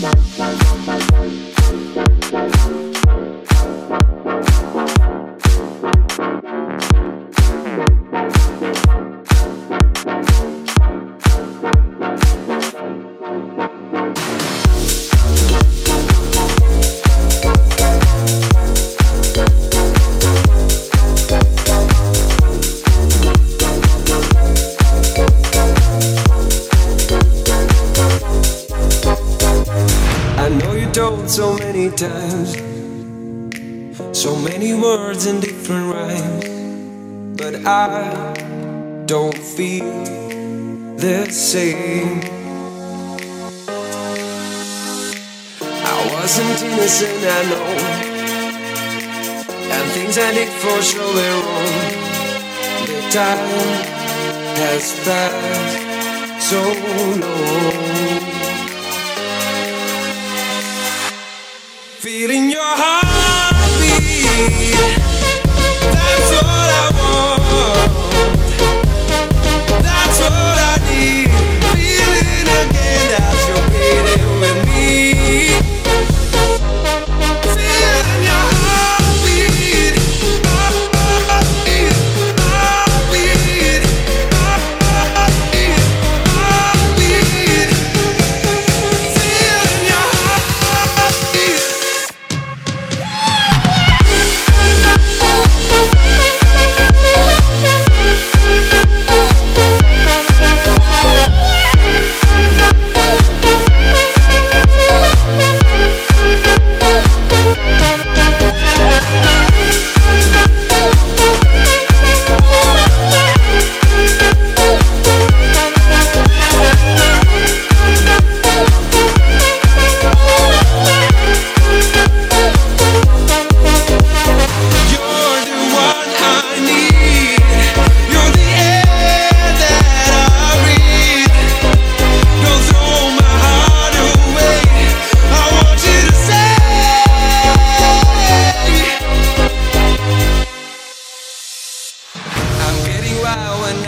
Bye. I know you told so many times, so many words in different rhymes, but I don't feel the same. I wasn't innocent, I know, and things I did for sure were wrong. The time has passed so long. Feeling your heartbeat.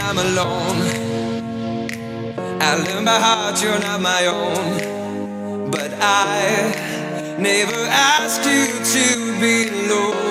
I'm alone. I learned by heart you're not my own. But I never asked you to be alone.